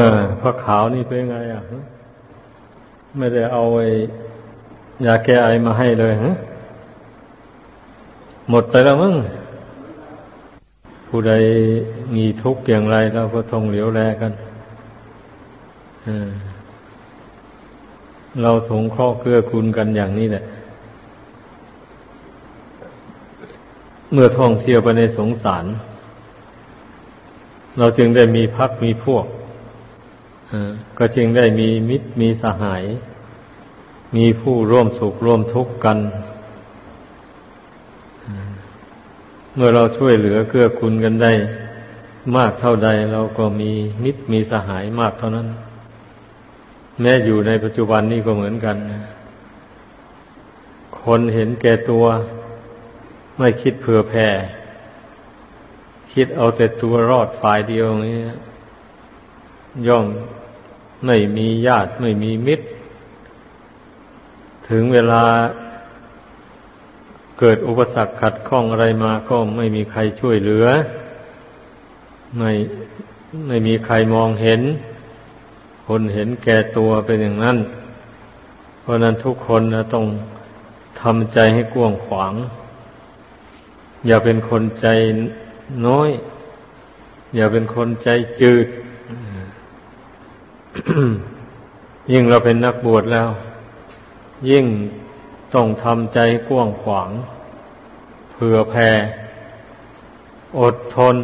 เออพระขาวนี่เป็นไงอะไม่ได้เอาไอ้ยาแก้ไอมาให้เลยฮะหมดไปแล้วมั้งผู้ใดมีทุกข์อย่างไรเราก็ทงเหลียวแลกันเราสงเคราะห์เกื้อกูลกันอย่างนี้แหละ เมื่อท่องเที่ยวไปในสงสาร เราจึงได้มีพักมีพวก ก็จึงได้มีมิตรมีสหาย มีผู้ร่วมสุขร่วมทุกข์กัน เมื่อเราช่วยเหลือเกื้อกูลกันได้ มากเท่าใดเราก็มีมิตรมีสหายมากเท่านั้น แม้อยู่ในปัจจุบันนี้ก็เหมือนกัน คนเห็นแก่ตัว ไม่คิดเผื่อแผ่ คิดเอาแต่ตัวรอดฝ่ายเดียวนี้ย่อม ไม่มีญาติไม่มีมิตร ถึงเวลาเกิดอุปสรรคขัดข้องอะไรมาก็ไม่มีใครช่วยเหลือ ไม่ไม่มีใครมองเห็น คนเห็นแก่ตัวเป็นอย่างนั้น เพราะนั้นทุกคนนะต้องทำใจให้กว้างขวาง อย่าเป็นคนใจน้อย อย่าเป็นคนใจจืด ยิ่งเราเป็นนักบวชแล้ว ยิ่งต้องทำใจกว้างขวางเผื่อแผ่อดทน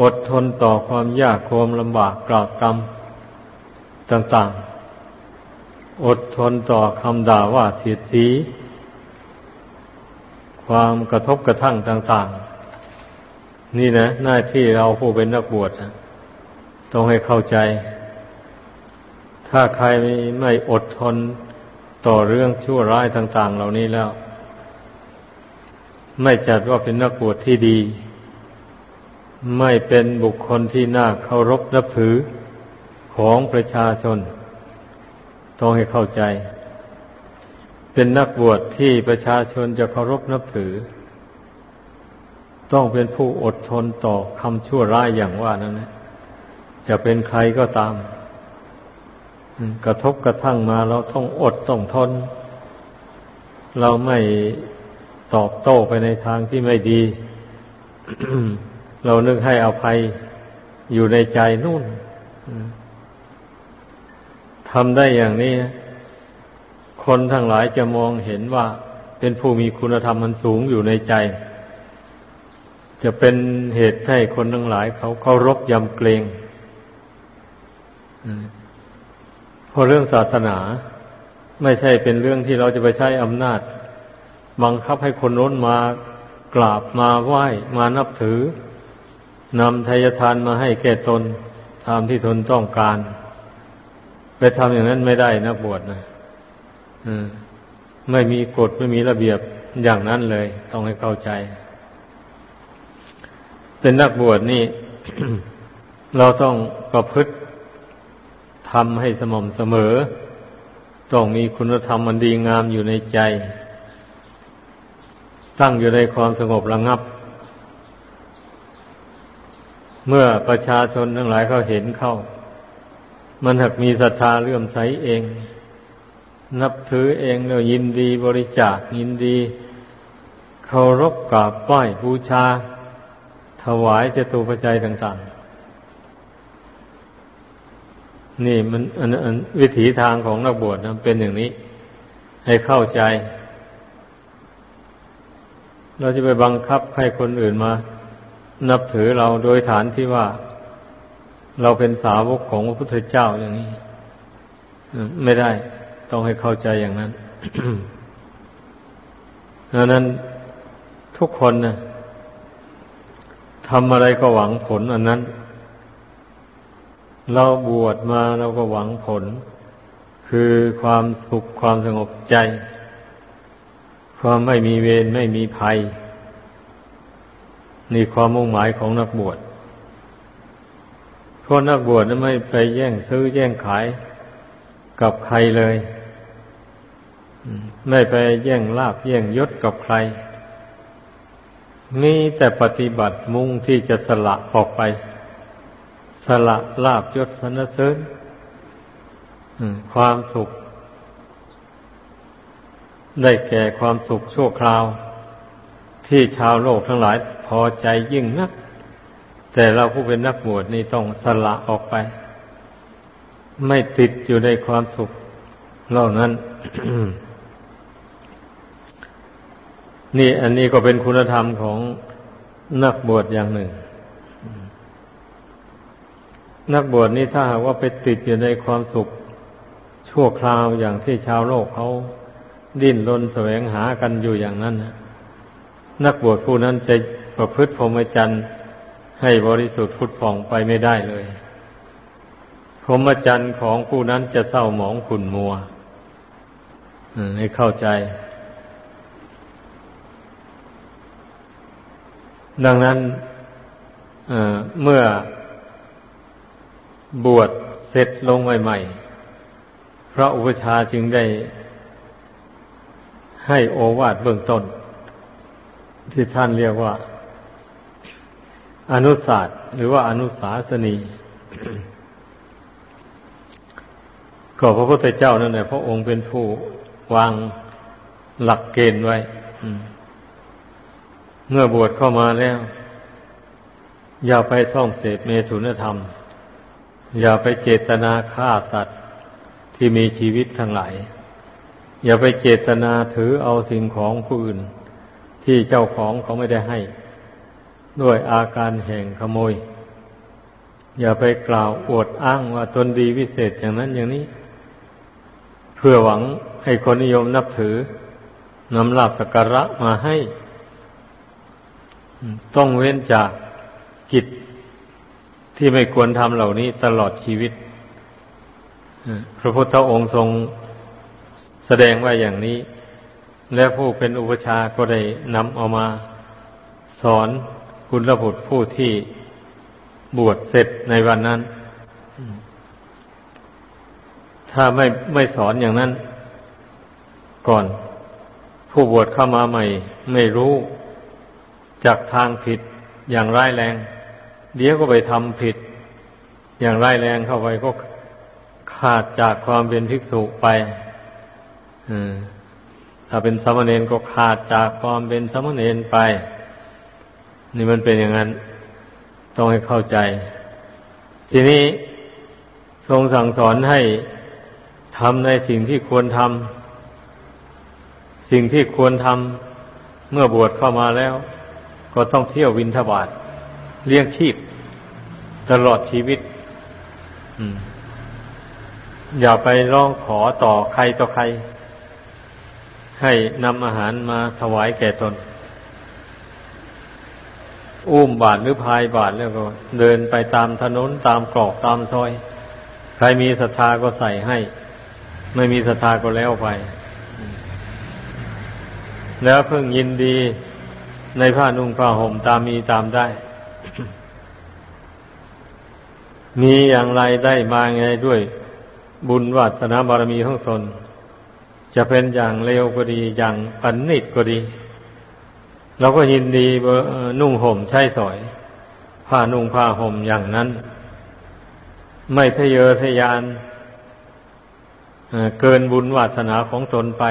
อดทนต่อความยากความลำบากกราบกรรมต่างๆ อดทนต่อคำด่าว่าเสียดสี ความกระทบกระทั่งต่าง ๆ นี่นะ หน้าที่เราผู้เป็นนักบวช ต้องให้เข้าใจ ถ้าใครไม่อดทนต่อเรื่องชั่วร้ายต่าง ๆ เหล่านี้แล้ว ไม่จัดว่าเป็นนักบวชที่ดี ไม่เป็นบุคคลที่น่าเคารพนับถือของประชาชน ต้องให้เข้าใจ เป็นนักบวชที่ประชาชนจะเคารพนับถือ ต้องเป็นผู้อดทนต่อคำชั่วร้ายอย่างว่านั้นนะ จะเป็นใครก็ตาม กระทบกระทั่งมาเราต้องอดต้องทน เราไม่ตอบโต้ไปในทางที่ไม่ดี เรานึกให้อภัยอยู่ในใจนู่นทำได้อย่างนี้ คนทั้งหลายจะมองเห็นว่าเป็นผู้มีคุณธรรมมันสูงอยู่ในใจ จะเป็นเหตุให้คนทั้งหลายเขาเคารพยำเกรง เพราะเรื่องศาสนา ไม่ใช่เป็นเรื่องที่เราจะไปใช้อำนาจ บังคับให้คนโน้นมากราบมาไหว้มานับถือนำทายทานมาให้แก่ตนตามที่ตนต้องการ ไปทำอย่างนั้นไม่ได้นักบวชนะไม่มีกฎไม่มีระเบียบอย่างนั้นเลย ต้องให้เข้าใจ เป็นนักบวชนี่ เราต้องประพฤติ ทำให้สม่ำเสมอ ต้องมีคุณธรรมมันดีงามอยู่ในใจ ตั้งอยู่ในความสงบระงับ เมื่อประชาชนทั้งหลายเขาเห็นเข้า มันหากมีศรัทธาเลื่อมใสเอง นับถือเองแล้วยินดีบริจาคยินดีเคารพกราบไหว้บูชา ถวายเจตุปัจจัยต่าง ๆ นี่มันอันอันวิถีทางของนักบวชนะเป็นอย่างนี้ ให้เข้าใจ เราจะไปบังคับให้คนอื่นมา นับถือเราโดยฐานที่ว่า เราเป็นสาวกของพระพุทธเจ้าอย่างนี้ไม่ได้ ต้องให้เข้าใจอย่างนั้นดังนั้นทุกคนนะทำอะไรก็หวังผลอันนั้น เราบวชมาเราก็หวังผล คือความสุขความสงบใจ ความไม่มีเวรไม่มีภัย นี่ความมุ่งหมายของนักบวชเพราะนักบวชนั้นไม่ไปแย่งซื้อแย่งขายกับใครเลย ไม่ไปแย่งลาบแย่งยศกับใคร มีแต่ปฏิบัติมุ่งที่จะสละออกไป สละลาบยศสนเสริญความสุข ได้แก่ความสุขชั่วคราว ที่ชาวโลกทั้งหลายพอใจยิ่งนัก แต่เราผู้เป็นนักบวชนี่ต้องสละออกไป ไม่ติดอยู่ในความสุขเหล่านั้น นี่อันนี้ก็เป็นคุณธรรมของนักบวชอย่างหนึ่ง นักบวชนี่ถ้าหากว่าไปติดอยู่ในความสุขชั่วคราวอย่างที่ชาวโลกเขาดิ้นรนแสวงหากันอยู่อย่างนั้นนักบวชผู้นั้นจะประพฤติพรหมจรรย์ให้บริสุทธิ์พุทธฟองไปไม่ได้เลย พรหมจรรย์ของผู้นั้นจะเศร้าหมองขุ่นมัวให้เข้าใจ ดังนั้นเมื่อ บวชเสร็จลงใหม่ๆพระอุปชาจึงได้ให้โอวาทเบื้องต้น ที่ท่านเรียกว่า อนุศาสตร์หรือว่าอนุสาสนีก็พระพุทธเจ้านั่นแหละพระองค์เป็นผู้วางหลักเกณฑ์ไว้เมื่อบวชเข้ามาแล้ว อย่าไปท่องเสพเมถุนธรรม อย่าไปเจตนาฆ่าสัตว์ที่มีชีวิตทั้งหลาย อย่าไปเจตนาถือเอาสิ่งของผู้อื่น ที่เจ้าของเขาไม่ได้ให้ ด้วยอาการแห่งขโมย อย่าไปกล่าวอวดอ้างว่าตนดีวิเศษอย่างนั้นอย่างนี้ เพื่อหวังให้คนนิยมนับถือนำลาบสักการะมาให้ ต้องเว้นจากกิจ ที่ไม่ควรทำเหล่านี้ตลอดชีวิต พระพุทธองค์ทรงแสดงว่าอย่างนี้ และผู้เป็นอุปชาก็ได้นำเอามาสอนคุณระบุตรผู้ที่บวชเสร็จในวันนั้น ถ้าไม่ไม่สอนอย่างนั้น ก่อน ผู้บวชเข้ามาใหม่ ไม่รู้จากทางผิดอย่างร้ายแรง เดี๋ยวก็ไปทำผิด อย่างร้ายแรงเข้าไปก็ขาดจากความเป็นภิกษุไปถ้าเป็นสมณเณรก็ขาดจากความเป็นสมณเณรไป นี่มันเป็นอย่างนั้น ต้องให้เข้าใจ ทีนี้ทรงสั่งสอนให้ทำในสิ่งที่ควรทำสิ่งที่ควรทำเมื่อบวชเข้ามาแล้ว ก็ต้องเที่ยววินทบาท เลี้ยงชีพตลอดชีวิตอย่าไปร้องขอต่อใครต่อใคร ให้นำอาหารมาถวายแก่ตน อุ้มบาทหรือพายบาทแล้วก็ เดินไปตามถนนตามกรอกตามซอย ใครมีศรัทธาก็ใส่ให้ ไม่มีศรัทธาก็แล้วไป แล้วเพิ่งยินดีในผ้านุ่งผ้าห่มตามมีตามได้ มีอย่างไรได้มาไงด้วย บุญวาสนาบารมีของตน จะเป็นอย่างเลวก็ดีอย่างปันนิดก็ดีเราก็ยินดีนุ่งห่มใช้สอยผ้านุ่งผ้าห่มอย่างนั้น ไม่ทะเยอทะยานเกินบุญวาสนาของตนไป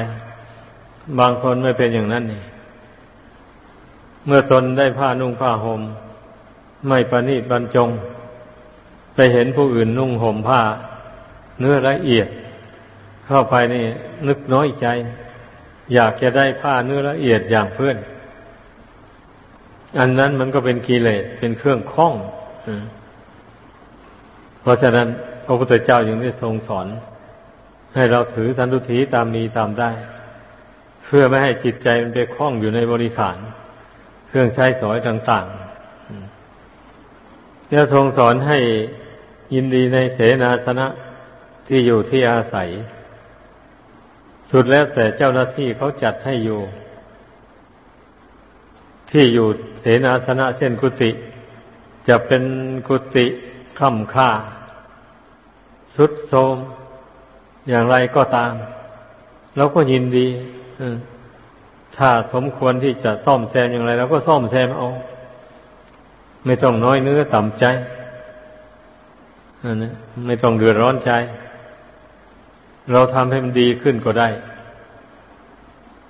บางคนไม่เป็นอย่างนั้นนี่เมื่อตนได้ผ้านุ่งผ้าห่มไม่ประนีตบรรจง ไปเห็นผู้อื่นนุ่งห่มผ้า เนื้อละเอียด เข้าไปนี่ นึกน้อยใจ อยากจะได้ผ้าเนื้อละเอียดอย่างเพื่อน อันนั้นมันก็เป็นกิเลสเป็นเครื่องคล้องเพราะฉะนั้นพระพุทธเจ้ายังได้ทรงสอน ให้เราถือสันตุถีตามมีตามได้ เพื่อไม่ให้จิตใจมันไปคล้องอยู่ในบริขาร เครื่องใช้สอยต่างๆแล้วทรงสอนให้ ยินดีในเสนาสนะที่อยู่ที่อาศัย สุดแล้วแต่เจ้าหน้าที่เขาจัดให้อยู่ ที่อยู่เสนาสนะเช่นกุฏิจะเป็นกุฏิค่ำค่า สุดโทมอย่างไรก็ตามเราก็ยินดีถ้าสมควรที่จะซ่อมแซมอย่างไรเราก็ซ่อมแซมเอา ไม่ต้องน้อยเนื้อต่ำใจ นั่นนะไม่ต้องเดือดร้อนใจ เราทำให้มันดีขึ้นก็ได้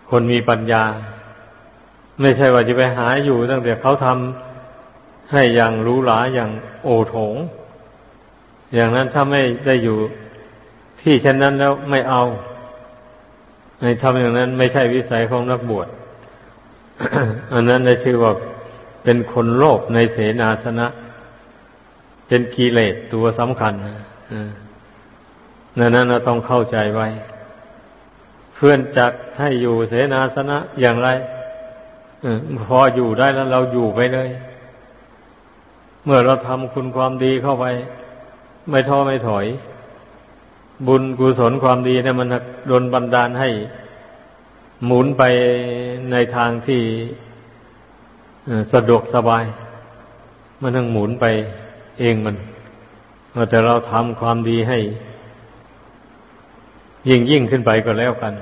คนมีปัญญา ไม่ใช่ว่าจะไปหาอยู่ตั้งแต่เขาทำให้อย่างรู้หลาอย่างโอโถง อย่างนั้นถ้าไม่ได้อยู่ที่เช่นนั้นแล้วไม่เอาในทำอย่างนั้นไม่ใช่วิสัยของนักบวช อันนั้นได้ชื่อว่าเป็นคนโลภในเสนาสนะ เป็นกิเลสตัวสำคัญนั่นนั้นเราต้องเข้าใจไว้ เพื่อนจัดให้อยู่เสนาสนะอย่างไรพออยู่ได้แล้วเราอยู่ไปเลย เมื่อเราทำคุณความดีเข้าไป ไม่ท้อไม่ถอย บุญกุศลความดีเนี่ยมันโดนบันดาลให้ หมุนไปในทางที่สะดวกสบาย มันทั้งหมุนไป เองมันแต่เราทำความดีให้ ยิ่งยิ่งขึ้นไปก็แล้วกัน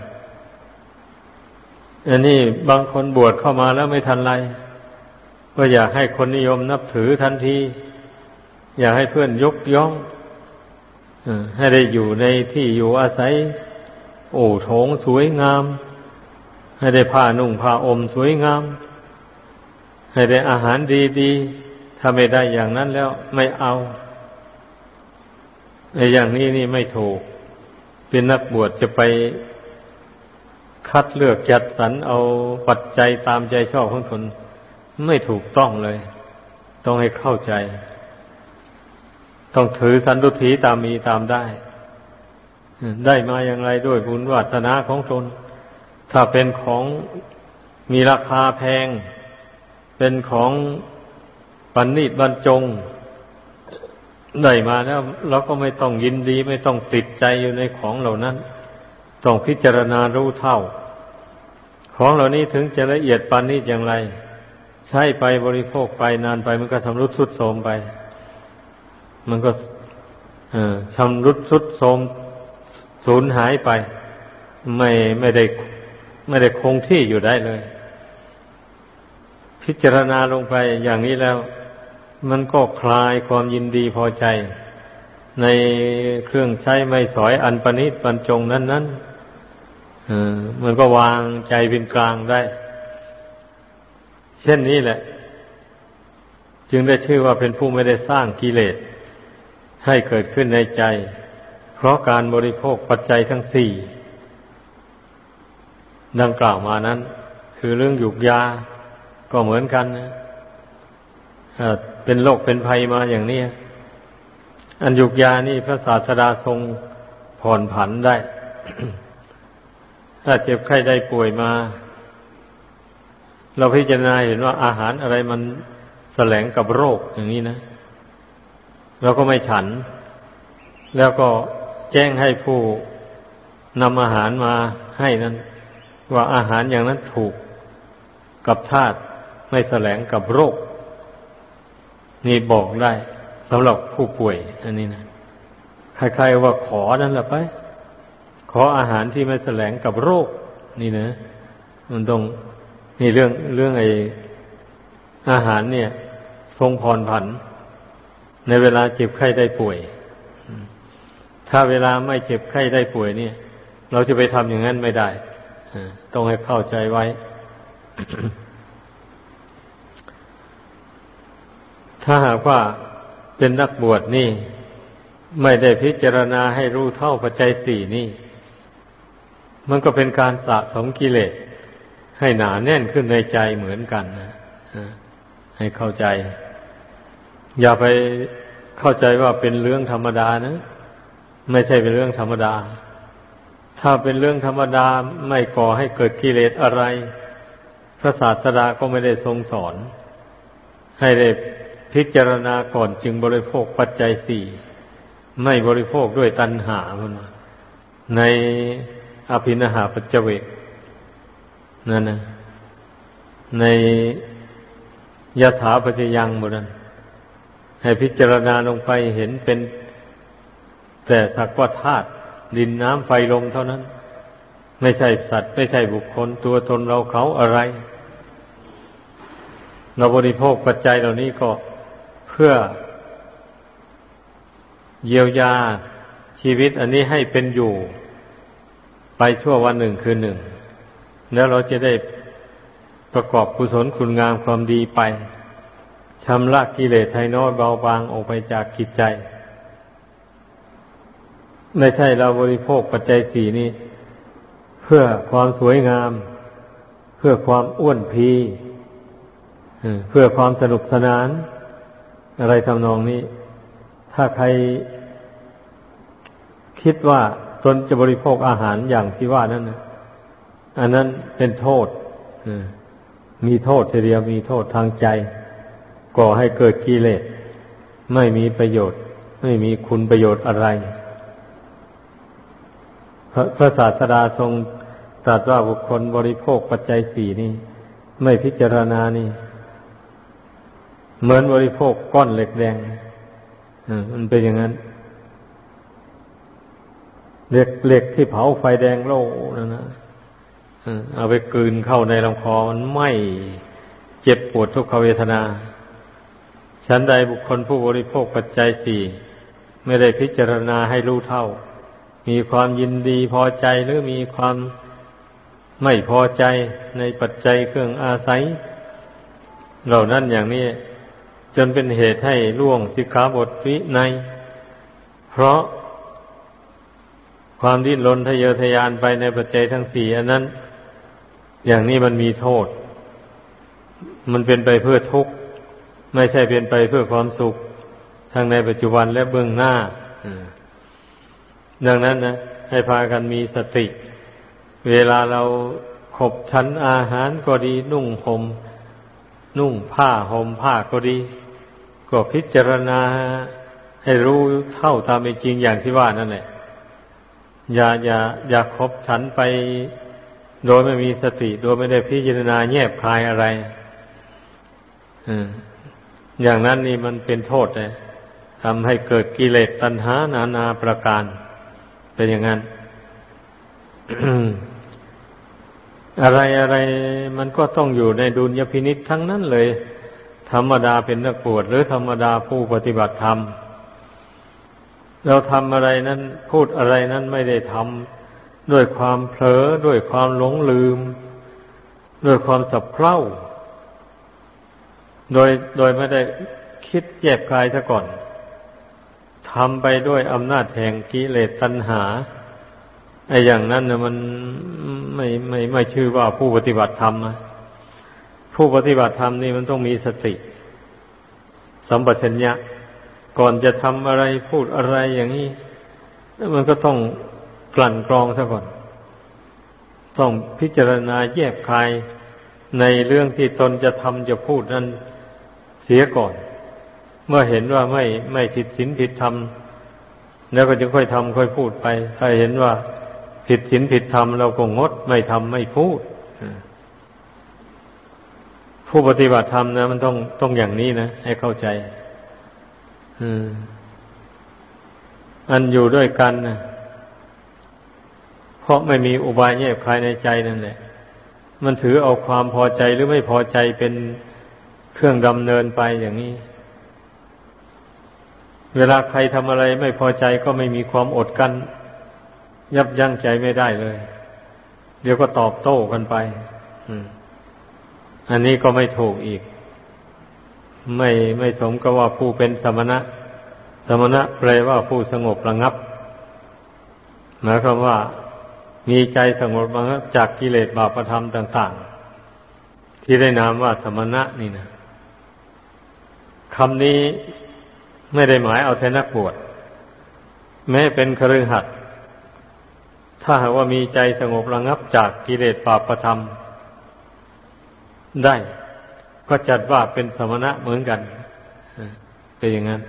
อันนี้บางคนบวชเข้ามาแล้วไม่ทันไร ก็อยากให้คนนิยมนับถือทันที อยากให้เพื่อนยกย่องให้ได้อยู่ในที่อยู่อาศัย โอ้โถงสวยงาม ให้ได้ผ้านุ่งผ้าอมสวยงาม ให้ได้อาหารดีๆ ถ้าไม่ได้อย่างนั้นแล้วไม่เอาไอ้อย่างนี้นี่ไม่ถูก เป็นนักบวชจะไปคัดเลือกจัดสรรเอาปัจจัยตามใจชอบของตนไม่ถูกต้องเลย ต้องให้เข้าใจ ต้องถือสันตุถีตามมีตามได้ ได้มาอย่างไรด้วยบุญวัฒนาของตนถ้าเป็นของมีราคาแพง เป็นของ ปันนิบรรจงได้มาแล้วเราก็ไม่ต้องยินดี ไม่ต้องติดใจอยู่ในของเหล่านั้น ต้องพิจารณารู้เท่า ของเหล่านี้ถึงจะละเอียดปันนิอย่างไร ใช้ไปบริโภคไปนานไป มันก็ทำรุดสุดโทมไป มันก็ชำรุดสุดโทมสูญหายไป ไม่ไม่ได้ ไม่ได้คงที่อยู่ได้เลย พิจารณาลงไปอย่างนี้แล้ว มันก็คลายความยินดีพอใจ ในเครื่องใช้ไม่สอยอันประณิตบรรจงนั้นนั้นมันก็วางใจเป็นกลางได้ เช่นนี้แหละ จึงได้ชื่อว่าเป็นผู้ไม่ได้สร้างกิเลสให้เกิดขึ้นในใจ เพราะการบริโภคปัจจัยทั้งสี่ดังกล่าวมานั้น คือเรื่องหยุกยาก็เหมือนกันนะ เป็นโรคเป็นภัยมาอย่างนี้อันยุกยานี่พระศาสดาทรงผ่อนผันได้ ถ้าเจ็บไข้ได้ป่วยมา เราพิจารณาเห็นว่าอาหารอะไรมันแสลงกับโรคอย่างนี้นะเราก็ไม่ฉัน แล้วก็แจ้งให้ผู้นำอาหารมาให้นั้น ว่าอาหารอย่างนั้นถูกกับธาตุไม่แสลงกับโรค นี่บอกได้สำหรับผู้ป่วย อันนี้นะใครๆว่าขอนั่นแหละไป ขออาหารที่ไม่แสลงกับโรค นี่นะมันต้องนี่เรื่องเรื่องไออาหารเนี่ย ทรงพรผัน ในเวลาเจ็บไข้ได้ป่วย ถ้าเวลาไม่เจ็บไข้ได้ป่วยเนี่ย เราจะไปทำอย่างนั้นไม่ได้ต้องให้เข้าใจไว้ ถ้าหากว่าเป็นนักบวชนี่ ไม่ได้พิจารณาให้รู้เท่าปัจจัยสี่นี่ มันก็เป็นการสะสมกิเลสให้หนาแน่นขึ้นในใจเหมือนกันนะให้เข้าใจ อย่าไปเข้าใจว่าเป็นเรื่องธรรมดานะ ไม่ใช่เป็นเรื่องธรรมดา ถ้าเป็นเรื่องธรรมดาไม่ก่อให้เกิดกิเลสอะไร พระศาสดาก็ไม่ได้ทรงสอน ให้ได้ พิจารณาก่อนจึงบริโภคปัจจัยสี่ไม่บริโภคด้วยตัณหามันในอภินหาปัจเวกนั่นนะในยถาปัจจยังบุรันให้พิจารณาลงไปเห็นเป็นแต่สักว่าธาตุดินน้ำไฟลมเท่านั้น ไม่ใช่สัตว์ ไม่ใช่บุคคลตัวตนเราเขาอะไร เราบริโภคปัจจัยเหล่านี้ก็ พื่อเยียวยาชีวิตอันนี้ให้เป็นอยู่ ไปชั่ววันหนึ่งคืนหนึ่ง แล้วเราจะได้ประกอบกุศลคุณงามความดีไปชำระกิเลสไทน้อยเบาบางออกไปจากกิจใจ ไม่ใช่เราบริโภคปัจจัยสี่นี้ เพื่อความสวยงาม เพื่อความอ้วนพี เพื่อความสนุกสนาน อะไรทำนองนี้ ถ้าใครคิดว่าตนจะบริโภคอาหารอย่างที่ว่านั้นนะอันนั้นเป็นโทษมีโทษทีเดียวมีโทษทางใจ ก่อให้เกิดกิเลสไม่มีประโยชน์ ไม่มีคุณประโยชน์อะไร พระศาสดาทรงตรัสว่าบุคคลบริโภคปัจจัยสี่นี่ ไม่พิจารณานี่ เหมือนบริโภคก้อนเหล็กแดงมันเป็นอย่างนั้น เหล็กเหล็กที่เผาไฟแดงโล่นั่นนะเอาไปกืนเข้าในลำคอมันไม่เจ็บปวดทุกขเวทนา ฉันใดบุคคลผู้บริโภคปัจจัยสี่ไม่ได้พิจารณาให้รู้เท่า มีความยินดีพอใจหรือมีความไม่พอใจในปัจจัยเครื่องอาศัย เหล่านั้นอย่างนี้ จนเป็นเหตุให้ล่วงสิกขาบทวิใน เพราะความดิ้นรนทะเยอทะยานไปในปัจจัยทั้งสี่อันนั้น อย่างนี้มันมีโทษ มันเป็นไปเพื่อทุกข์ ไม่ใช่เป็นไปเพื่อความสุขทั้งในปัจจุบันและเบื้องหน้าดังนั้นนะให้พากันมีสติ เวลาเราขบชั้นอาหารก็ดี นุ่งหม่มนุ่งผ้าห่มผ้าก็ดี ก็พิจารณาให้รู้เท่าตามเป็นจริงอย่างที่ว่านั่นแหละอย่าอย่าอย่าคบฉันไปโดยไม่มีสติ โดยไม่ได้พิจารณาแยบคลายอะไรอย่างนั้นนี่มันเป็นโทษเลยทำให้เกิดกิเลสตัณหานานาประการ เป็นอย่างนั้น อะไรอะไรมันก็ต้องอยู่ในดุลยพินิษทั้งนั้นเลย ธรรมดาเป็นนักปวดหรือธรรมดาผู้ปฏิบัติธรรม เราทำอะไรนั้นพูดอะไรนั้นไม่ได้ทำด้วยความเผลอด้วยความหลงลืม ด้วยความสับเพร่าโดยโดยไม่ได้คิดแยบกายซะก่อนทำไปด้วยอำนาจแห่งกิเลสตัณหาไอ้อย่างนั้นนะมันไม่ไม่ไม่ชื่อว่าผู้ปฏิบัติธรรมนะ ผู้ปฏิบัติธรรมนี่มันต้องมีสติ สัมปชัญญะ ก่อนจะทำอะไรพูดอะไรอย่างนี้มันก็ต้องกลั่นกรองซะก่อน ต้องพิจารณาแยกคายในเรื่องที่ตนจะทำจะพูดนั้นเสียก่อน เมื่อเห็นว่าไม่ไม่ผิดศีลผิดธรรมแล้วก็จะค่อยทำค่อยพูดไป ถ้าเห็นว่าผิดศีลผิดธรรมเราก็งดไม่ทำไม่พูด ผู้ปฏิบัติธรรมนะ มันต้องต้องอย่างนี้นะ ให้เข้าใจ อืม อันอยู่ด้วยกันนะเพราะไม่มีอุบายแยบคายในใจนั่นแหละ มันถือเอาความพอใจหรือไม่พอใจเป็นเครื่องดำเนินไปอย่างนี้ เวลาใครทำอะไรไม่พอใจก็ไม่มีความอดกัน้นยับยั้งใจไม่ได้เลย เดี๋ยวก็ตอบโต้กันไปอั อันนี้ก็ไม่ถูกอีก ไม่ไม่สมกับว่าผู้เป็นสมณะ สมณะแปลว่าผู้สงบระงับหมายความว่ามีใจสงบระงับจากกิเลสบาปธรรมต่าง ๆ ที่ได้นามว่าสมณะนี่นะคำนี้ไม่ได้หมายเอาแต่นักบวชแม้เป็นครือขัดถ้าหากว่ามีใจสงบระงับจากกิเลสบาปธรรม ได้ ก็จัดว่าเป็นสมณะเหมือนกันเป็นอย่างนั้น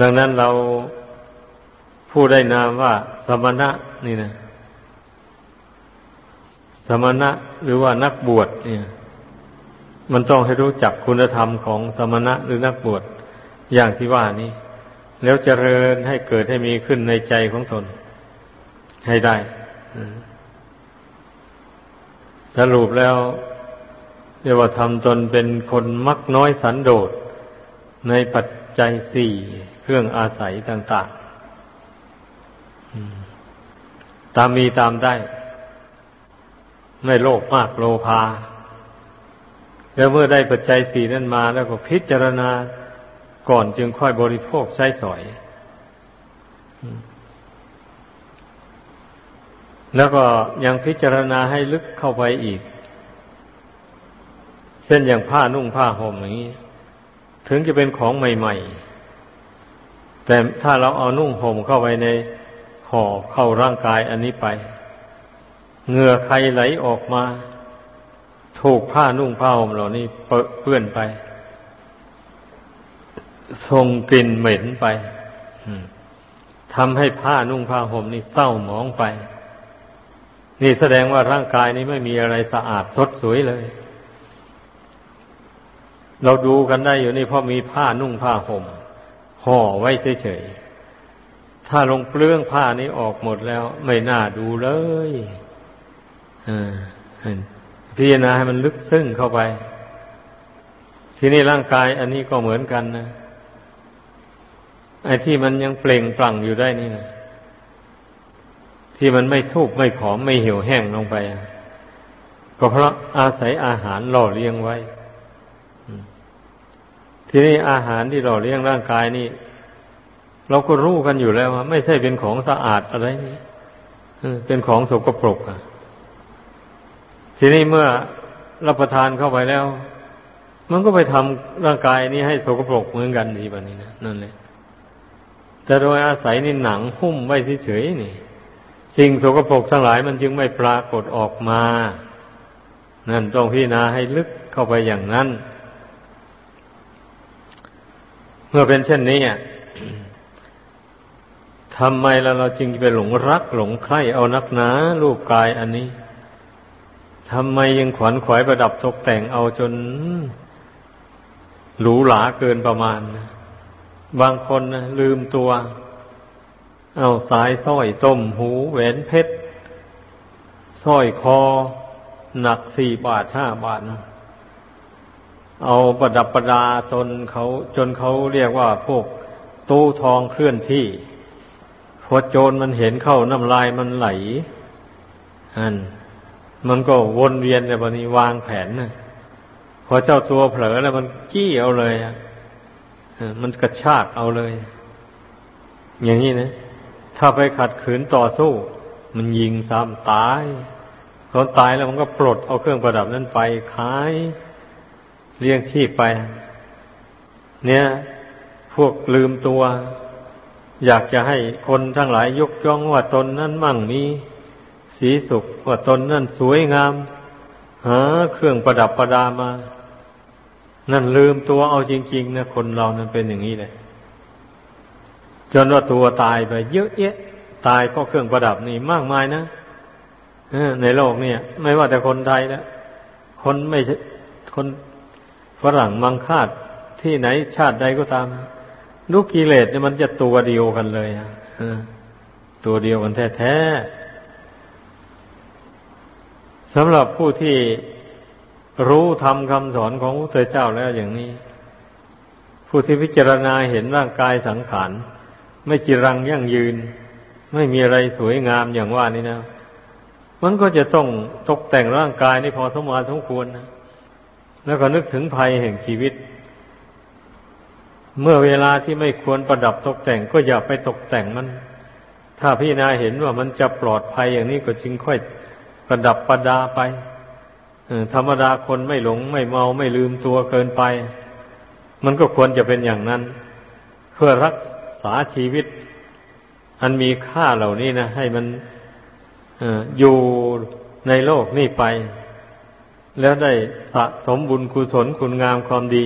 ดังนั้นเราผู้ได้นามว่า สมณะนี่นะสมณะหรือว่านักบวชเนี่ย มันต้องให้รู้จักคุณธรรมของสมณะหรือนักบวชอย่างที่ว่านี้ แล้วเจริญให้เกิดให้มีขึ้นในใจของตนให้ได้ สรุปแล้วเรียกว่าทำตนเป็นคนมักน้อยสันโดษในปัจจัยสี่เครื่องอาศัยต่างๆ ตามมีตามได้ ไม่โลภมากโลภาแล้วเมื่อได้ปัจจัยสี่นั้นมาแล้วก็พิจารณาก่อนจึงค่อยบริโภคใช้สอย แล้วก็ยังพิจารณาให้ลึกเข้าไปอีก เช่นอย่างผ้านุ่งผ้าห่มอย่างนี้ ถึงจะเป็นของใหม่ ๆ แต่ถ้าเราเอานุ่งห่มเข้าไปในห่อเข้าร่างกายอันนี้ไปเหงื่อใครไหลออกมา ถูกผ้านุ่งผ้าห่มเหล่านี้เปื้อนไปส่งกลิ่นเหม็นไปทำให้ผ้านุ่งผ้าห่มนี่เศร้าหมองไป นี่แสดงว่าร่างกายนี้ไม่มีอะไรสะอาดสดสวยเลย เราดูกันได้อยู่นี่เพราะมีผ้านุ่งผ้าห่มห่อไว้เฉยๆ ถ้าลงเปลื้องผ้านี้ออกหมดแล้ว ไม่น่าดูเลยพิจารณาให้มันลึกซึ้งเข้าไป ทีนี้ร่างกายอันนี้ก็เหมือนกันนะไอ้ที่มันยังเปล่งปลั่งอยู่ได้นี่นะ ที่มันไม่ทุบไม่ผอมไม่หี่ยวแห้งลงไป ก็เพราะอาศัยอาหารหล่อเลี้ยงไว้ ทีนี้อาหารที่หล่อเลี้ยงร่างกายนี่ เราก็รู้กันอยู่แล้วว่าไม่ใช่เป็นของสะอาดอะไรนี่เป็นของสกปรกอะ ทีนี้เมื่อรับประทานเข้าไปแล้ว มันก็ไปทำร่างกายนี้ให้สกปรกเหมือนกันทีแบบนี้นะนั่นเลยแต่โดยอาศัยนี่หนังหุ้มไว้เฉยๆนี่ สิ่งสกปรกทั้งหลายมันจึงไม่ปรากฏออกมา นั่นต้องพิจารณาให้ลึกเข้าไปอย่างนั้น เมื่อเป็นเช่นนี้ทำไมเราเราจึงไปหลงรักหลงใคร่เอานักหนารูปกายอันนี้ทำไมยังขวัญขวายประดับตกแต่งเอาจนหรูหราเกินประมาณนะบางคนนะลืมตัว เอาสายสร้อยต้มหูแหวนเพชรสร้อยคอ หนักสี่บาทห้าบาท เอาประดับประดาจนเขาจนเขาเรียกว่าพวกตู้ทองเคลื่อนที่พอโจรมันเห็นเข้าน้ำลายมันไหล อัน มันก็วนเวียนในบันี้วางแผนนะพอเจ้าตัวเผลอแล้วมันกี้เอาเลยมันกระชากเอาเลย อย่างนี้นะ ถ้าไปขัดขืนต่อสู้ มันยิงซ้ำตายตอนตายแล้วมันก็ปลดเอาเครื่องประดับนั้นไปขายเลี้ยงชีพไป เนี่ย พวกลืมตัว อยากจะให้คนทั้งหลายยกย่องว่าตนนั้นมั่งมีสีสุขว่าตนนั้นสวยงาม หาเครื่องประดับประดามา นั่นลืมตัวเอาจริง ๆ นะ คนเรานั้นเป็นอย่างนี้เลย จนว่าตัวตายไปเยอะแยะตายเพราะเครื่องประดับนี่มากมายนะในโลกเนี่ย ไม่ว่าแต่คนไทยแล้วคนไม่คนฝรั่งมังคาดที่ไหนชาติใดก็ตามลูกกิเลสเนี่ยมันจะตัวเดียวกันเลยอะตัวเดียวกันแท้ๆสำหรับผู้ที่รู้ทำคำสอนของพระเจ้าแล้วอย่างนี้ ผู้ที่พิจารณาเห็นร่างกายสังขาร ไม่จีรังยั่งยืน ไม่มีอะไรสวยงามอย่างว่านี่นะ มันก็จะต้องตกแต่งร่างกายนี่พอสมควรสมควรนะแล้วก็นึกถึงภัยแห่งชีวิต เมื่อเวลาที่ไม่ควรประดับตกแต่งก็อย่าไปตกแต่งมัน ถ้าพี่นาเห็นว่ามันจะปลอดภัยอย่างนี้ก็จึงค่อยประดับประดาไปธรรมดาคนไม่หลงไม่เมาไม่ลืมตัวเกินไป มันก็ควรจะเป็นอย่างนั้น เพื่อรัก ษาชีวิต อันมีค่าเหล่านี้นะ ให้มันอยู่ในโลกนี้ไป แล้วได้สะสมบุญกุศลคุณงามความดี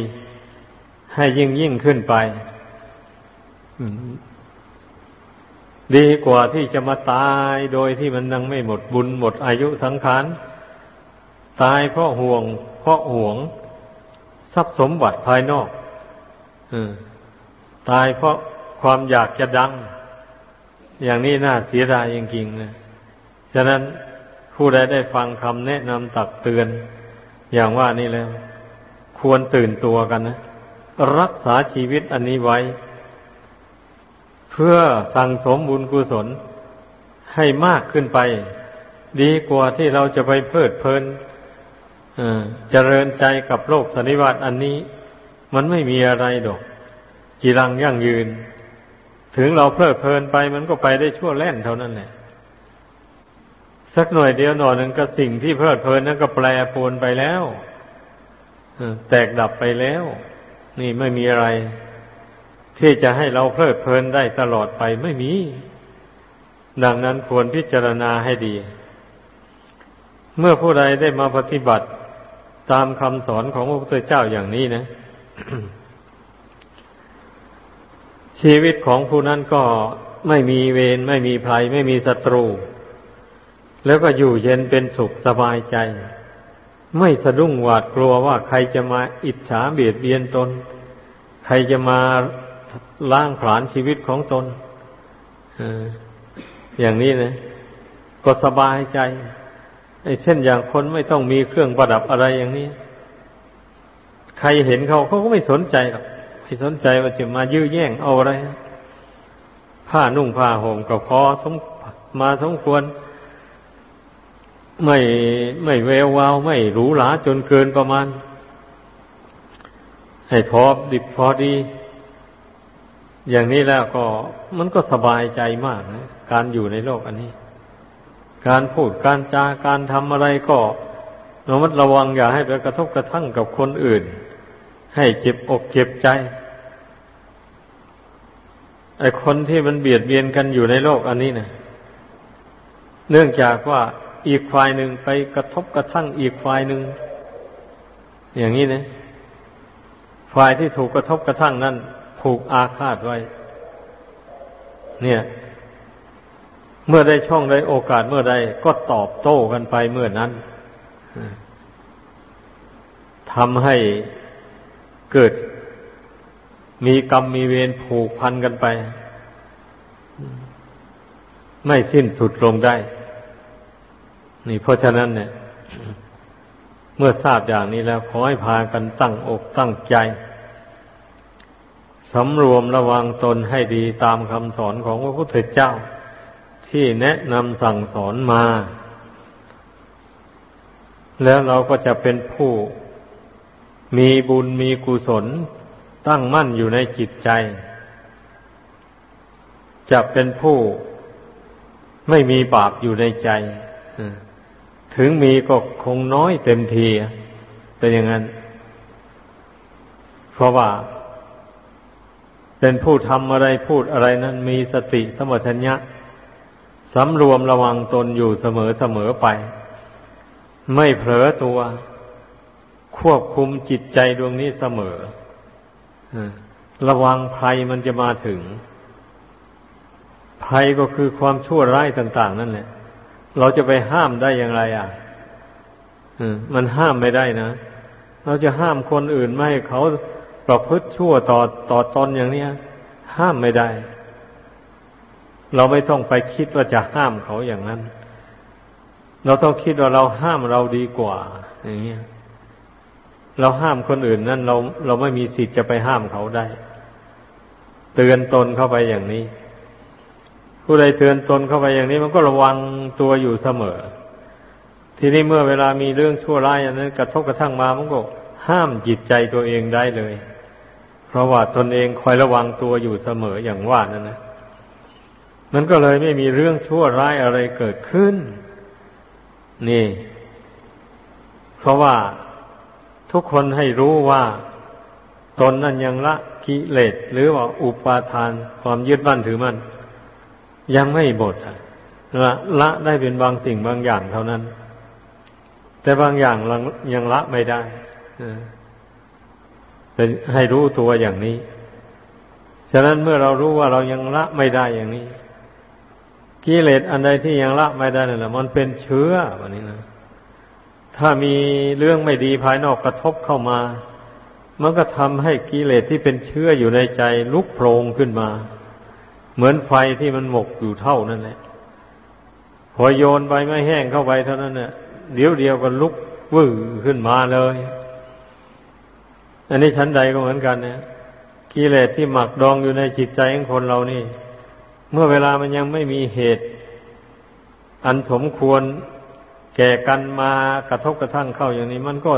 ให้ยิ่งยิ่งขึ้นไปดีกว่าที่จะมาตายโดยที่มันยังไม่หมดบุญหมดอายุสังขารตายเพราะห่วง เพราะห่วง ทรัพย์สมบัติภายนอกอตายเพราะ ความอยากจะดัง อย่างนี้น่าเสียดายจริงๆนะฉะนั้นผู้ใดได้ฟังคำแนะนำตักเตือน อย่างว่านี่แล้ว ควรตื่นตัวกันนะ รักษาชีวิตอันนี้ไว้ เพื่อสั่งสมบุญกุศลให้มากขึ้นไป ดีกว่าที่เราจะไปเพลิดเพลินเจริญใจกับโลกสันนิวาตอันนี้ มันไม่มีอะไรดอกกีรังยั่งยืน ถึงเราเพลิดเพลินไปมันก็ไปได้ชั่วแล่นเท่านั้นแหละสักหน่อยเดียวหน่อยหนึ่งก็สิ่งที่เพลิดเพลินนั้นก็แปรปรวนไปแล้วแตกดับไปแล้ว นี่ไม่มีอะไร ที่จะให้เราเพลิดเพลินได้ตลอดไปไม่มี ดังนั้นควรพิจารณาให้ดี เมื่อผู้ใดได้มาปฏิบัติตามคำสอนของพระพุทธเจ้าอย่างนี้นะ ชีวิตของผู้นั้นก็ไม่มีเวรไม่มีภัย ไม่มีศัตรู แล้วก็อยู่เย็นเป็นสุขสบายใจ ไม่สะดุ้งหวาดกลัวว่าใครจะมาอิจฉาเบียดเบียนตน ใครจะมาล้างผลาญชีวิตของตนอย่างนี้นะ ก็สบายใจไอ้เช่นอย่างคนไม่ต้องมีเครื่องประดับอะไรอย่างนี้ ใครเห็นเขาเขาก็ไม่สนใจหรอก ไม่สนใจว่าจะมายื้อแย่งเอาอะไร ผ้านุ่งผ้าห่มก็พอสมมาสมควร ไม่ไม่แวววาว ไม่หรูหราจนเกินประมาณ ให้พอดิบพอดี อย่างนี้แล้วก็มันก็สบายใจมากนะการอยู่ในโลกอันนี้ การพูดการจาการทำอะไรก็ระมัดระวังอย่าให้ไปกระทบกระทั่งกับคนอื่น ให้เจ็บอกเจ็บใจ ไอคนที่มันเบียดเบียนกันอยู่ในโลกอันนี้นะเนื่องจากว่าอีกฝ่ายหนึ่งไปกระทบกระทั่งอีกฝ่ายหนึ่งอย่างนี้นะฝ่ายที่ถูกกระทบกระทั่งนั้นผูกอาฆาตไว้ เนี่ย เมื่อได้ช่องได้โอกาสเมื่อใดก็ตอบโต้กันไปเมื่อนั้นทำให้เกิด มีกรรมมีเวรผูกพันกันไป ไม่สิ้นสุดลงได้ นี่เพราะฉะนั้นเนี่ย เมื่อทราบอย่างนี้แล้วขอให้พากันตั้งอกตั้งใจสำรวมระวังตนให้ดีตามคำสอนของพระพุทธเจ้า ที่แนะนำสั่งสอนมา แล้วเราก็จะเป็นผู้มีบุญมีกุศล ตั้งมั่นอยู่ในจิตใจ จะเป็นผู้ไม่มีบาปอยู่ในใจ ถึงมีก็คงน้อยเต็มทีเป็นอย่างนั้น เพราะว่า เป็นผู้ทำอะไรพูดอะไรนั้นมีสติสมัชัญญะสำรวมระวังตนอยู่เสมอเสมอไป ไม่เผลอตัว ควบคุมจิตใจดวงนี้เสมอ ระวังภัยมันจะมาถึง ภัยก็คือความชั่วร้ายต่าง ๆ นั่นแหละ เราจะไปห้ามได้อย่างไร อะมันห้ามไม่ได้นะ เราจะห้ามคนอื่นไม่ให้เขาประพฤติชั่วต่อต่อตนอย่างนี้ห้ามไม่ได้ เราไม่ต้องไปคิดว่าจะห้ามเขาอย่างนั้น เราต้องคิดว่าเราห้ามเราดีกว่า อย่างเงี้ย เราห้ามคนอื่นนั่นเราเราไม่มีสิทธิ์จะไปห้ามเขาได้ เตือนตนเข้าไปอย่างนี้ ผู้ใดเตือนตนเข้าไปอย่างนี้ มันก็ระวังตัวอยู่เสมอ ทีนี้เมื่อเวลามีเรื่องชั่วร้ายอย่างนั้น กระทบกระทั่งมามันก็ห้ามจิตใจตัวเองได้เลย เพราะว่าตนเองคอยระวังตัวอยู่เสมออย่างว่านั่นนะมันก็เลยไม่มีเรื่องชั่วร้ายอะไรเกิดขึ้น นี่ เพราะว่า ทุกคนให้รู้ว่าตนนั้นยังละกิเลสหรือว่าอุปาทานความยึดมั่นถือมั่นยังไม่หมดละละได้เป็นบางสิ่งบางอย่างเท่านั้น แต่บางอย่างยังละไม่ได้เป็นให้รู้ตัวอย่างนี้ ฉะนั้นเมื่อเรารู้ว่าเรายังละไม่ได้อย่างนี้กิเลสอันใดที่ยังละไม่ได้นั่นแหละมันเป็นเชื้อวันนี้นะ ถ้ามีเรื่องไม่ดีภายนอกกระทบเข้ามา มันก็ทำให้กิเลสที่เป็นเชื้ออยู่ในใจลุกโพลงขึ้นมา เหมือนไฟที่มันหมกอยู่เท่านั่นแหละพอโยนไปไม่แห้งเข้าไปเท่านั้นเนี่ยเดี๋ยวเดียวก็ลุกวื้อขึ้นมาเลย อันนี้ชั้นใดก็เหมือนกันนะกิเลสที่หมักดองอยู่ในจิตใจของคนเรานี่ เมื่อเวลามันยังไม่มีเหตุ อันสมควร แก่กันมากระทบกระทั่งเข้าอย่างนี้ มันก็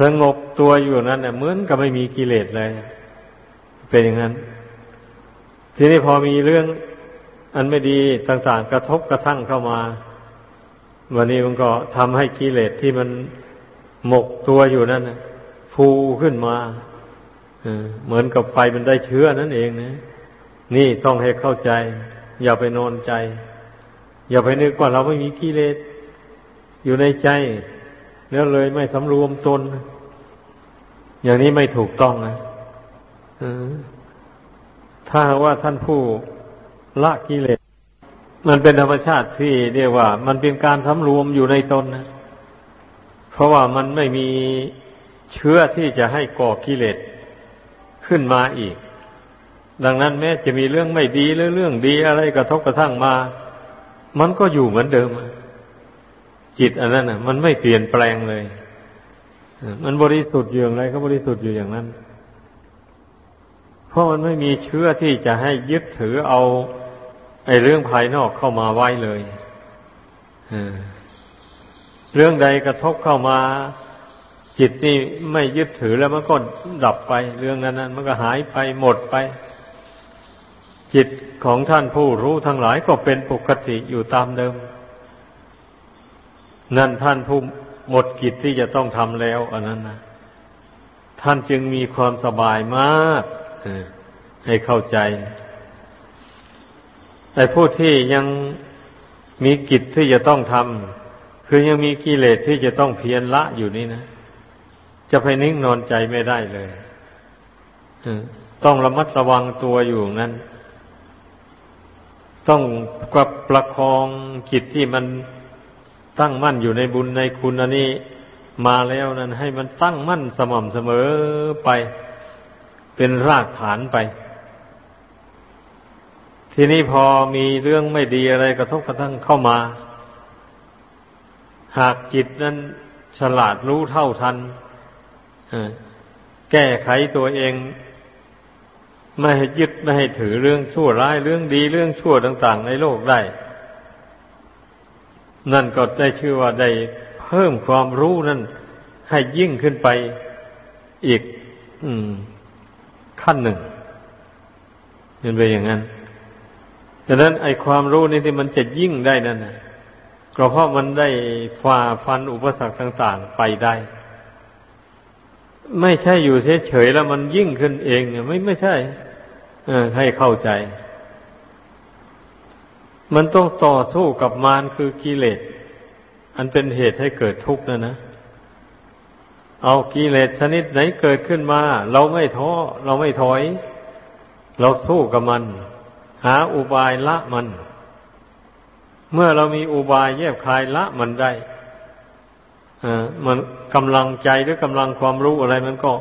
สงบตัวอยู่นั้นเนี่ยเหมือนกับไม่มีกิเลสเลย เป็นอย่างนั้น ทีนี้พอมีเรื่องอันไม่ดีต่างๆ กระทบกระทั่งเข้ามาวันนี้มันก็ทำให้กิเลสที่มันหมกตัวอยู่นั่นฟูขึ้นมาเหมือนกับไฟมันได้เชื้อนั่นเองนะนี่ต้องให้เข้าใจ อย่าไปนอนใจ อย่าไปนึกว่าเราไม่มีกิเลส อยู่ในใจ แล้วเลยไม่สำรวมตน อย่างนี้ไม่ถูกต้องนะถ้าว่าท่านผู้ละกิเลส มันเป็นธรรมชาติที่เรียกว่า มันเป็นการสำรวมอยู่ในตนนะเพราะว่ามันไม่มีเชื้อที่จะให้ก่อกิเลสขึ้นมาอีก ดังนั้นแม้จะมีเรื่องไม่ดีหรือเรื่องดีอะไรกระทบกระทั่งมา มันก็อยู่เหมือนเดิม จิตอันนั้นอะ มันไม่เปลี่ยนแปลงเลยมันบริสุทธิ์อยู่อย่างไรก็บริสุทธิ์อยู่อย่างนั้น เพราะมันไม่มีเชื้อที่จะให้ยึดถือเอาไอ้เรื่องภายนอกเข้ามาไว้เลยเรื่องใดกระทบเข้ามา จิตนี่ไม่ยึดถือแล้วมันก็ดับไป เรื่องนั้นนั้นมันก็หายไปหมดไป จิตของท่านผู้รู้ทั้งหลายก็เป็นปกติอยู่ตามเดิม นั่นท่านผู้หมดกิจที่จะต้องทำแล้วอันนั้นนะท่านจึงมีความสบายมากให้เข้าใจแต่ผู้ที่ยังมีกิจที่จะต้องทำคือยังมีกิเลสที่จะต้องเพียรละอยู่นี่นะ จะไปนิ่งนอนใจไม่ได้เลยต้องระมัดระวังตัวอยู่นั้น ต้องกับประคองจิตที่มัน ตั้งมั่นอยู่ในบุญในคุณอันนี้ มาแล้วนั้น ให้มันตั้งมั่นสม่ำเสมอไป เป็นรากฐานไป ทีนี้พอมีเรื่องไม่ดีอะไรกระทบกระทั่งเข้ามา หากจิตนั้นฉลาดรู้เท่าทันแก้ไขตัวเอง ไม่ให้ยึดไม่ให้ถือเรื่องชั่วร้ายเรื่องดีเรื่องชั่วต่าง ๆ ในโลกได้ นั่นก็ได้ชื่อว่าได้เพิ่มความรู้นั่นให้ยิ่งขึ้นไปอีกอขั้นหนึ่งเป็นไปอย่างนั้นดังนั้นไอความรู้นี่ที่มันจะยิ่งได้นั่นนะก็เพราะมันได้ฝ่าฟันอุปสรรคต่าง ๆ ไปได้ ไม่ใช่อยู่เฉยๆแล้วมันยิ่งขึ้นเอง ไม่ไม่ใช่ให้เข้าใจ มันต้องต่อสู้กับมารคือกิเลส อันเป็นเหตุให้เกิดทุกข์นะนะ เอากิเลสชนิดไหนเกิดขึ้นมา เราไม่ท้อเราไม่ถอย เราสู้กับมัน หาอุบายละมัน เมื่อเรามีอุบายแยบคายละมันได้มันกำลังใจหรือกำลังความรู้อะไรมันก็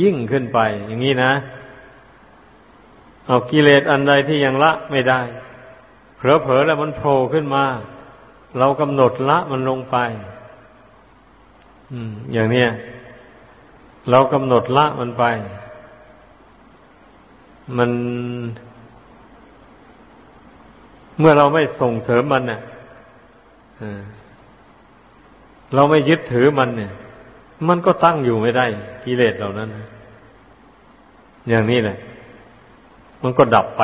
ยิ่งขึ้นไป อย่างนี้นะ เอากิเลสอันใดที่ยังละไม่ได้ เผลอๆแล้วมันโผล่ขึ้นมา เรากำหนดละมันลงไปอย่างเนี้ยเรากำหนดละมันไป มัน เมื่อเราไม่ส่งเสริมมันเนี่ยเราไม่ยึดถือมันเนี่ย มันก็ตั้งอยู่ไม่ได้กิเลสเหล่านั้น อย่างนี้แหละ มันก็ดับไป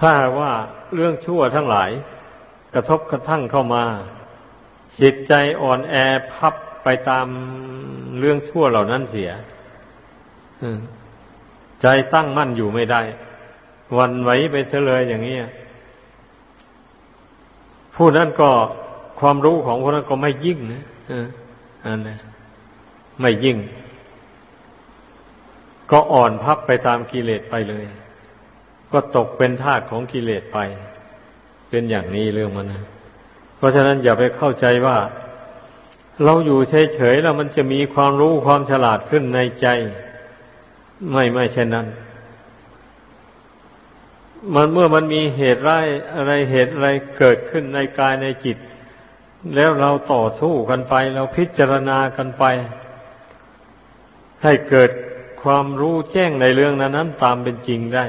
ถ้าว่าเรื่องชั่วทั้งหลาย กระทบกระทั่งเข้ามาจิตใจอ่อนแอพับไปตามเรื่องชั่วเหล่านั้นเสียใจตั้งมั่นอยู่ไม่ได้ วันไหวไปเฉลยอย่างนี้ผู้นั้นก็ความรู้ของคนนั้นก็ไม่ยิ่งนะอันนี้ไม่ยิ่ง ก็อ่อนพับไปตามกิเลสไปเลย ก็ตกเป็นทาสของกิเลสไป เป็นอย่างนี้เรื่องมันนะเพราะฉะนั้นอย่าไปเข้าใจว่า เราอยู่เฉยๆแล้วมันจะมีความรู้ความฉลาดขึ้นในใจ ไม่ไม่เช่นนั้น มันเมื่อมันมีเหตุร้ายอะไรเหตุอะไรเกิดขึ้นในกายในจิต แล้วเราต่อสู้กันไป เราพิจารณากันไป ให้เกิดความรู้แจ้งในเรื่องนั้นนั้นตามเป็นจริงได้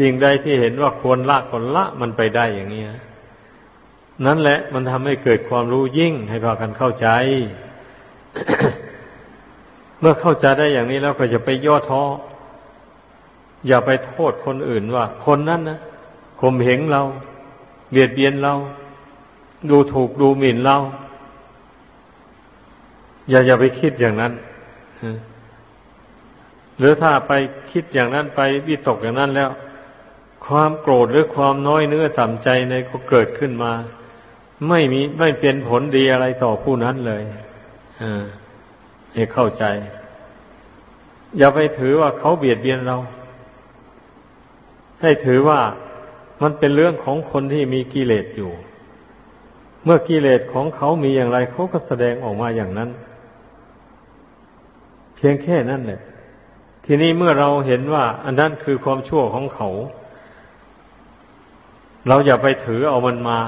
สิ่งใดที่เห็นว่าควรละก็ละมันไปได้อย่างนี้นั่นแหละมันทำให้เกิดความรู้ยิ่งให้พากันเข้าใจ เมื่อเข้าใจได้อย่างนี้แล้วก็จะไปย่อท้ออย่าไปโทษคนอื่นว่า คนนั้นนะข่มเหงเรา เบียดเบียนเรา ดูถูกดูหมิ่นเรา อย่าอย่าไปคิดอย่างนั้นหรือถ้าไปคิดอย่างนั้นไปวิตกอย่างนั้นแล้ว ความโกรธหรือความน้อยเนื้อต่ำใจในก็เกิดขึ้นมา ไม่มีไม่เป็นผลดีอะไรต่อผู้นั้นเลยอ่าให้เข้าใจ อย่าไปถือว่าเขาเบียดเบียนเรา ให้ถือว่ามันเป็นเรื่องของคนที่มีกิเลสอยู่ เมื่อกิเลสของเขามีอย่างไรเขาก็แสดงออกมาอย่างนั้น เพียงแค่นั้นแหละทีนี้เมื่อเราเห็นว่า อันนั้นคือความชั่วของเขา เราอย่าไปถือเอามันมา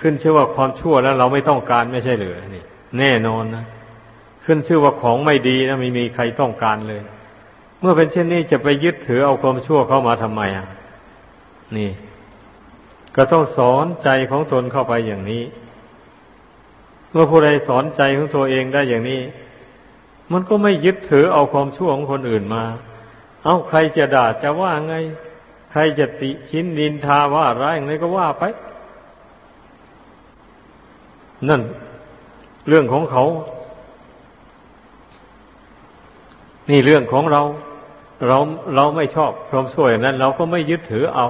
ขึ้นชื่อว่าความชั่วแล้วเราไม่ต้องการไม่ใช่หรือนี่ แน่นอนนะขึ้นชื่อว่าของไม่ดีนะไม่มีใครต้องการเลย เมื่อเป็นเช่นนี้จะไปยึดถือเอาความชั่วเข้ามาทำไมอะ นี่ ก็ต้องสอนใจของตนเข้าไปอย่างนี้ เมื่อผู้ใดสอนใจของตัวเองได้อย่างนี้ มันก็ไม่ยึดถือเอาความชั่วของคนอื่นมา เอาใครจะด่าจะว่าไง รจะติชิ้นนินทาว่าร้ายอย่างไรก็ว่าไป นั่น เรื่องของเขา นี่เรื่องของเรา เราเราไม่ชอบความช่วอย่างนั้น เราก็ไม่ยึดถือเอา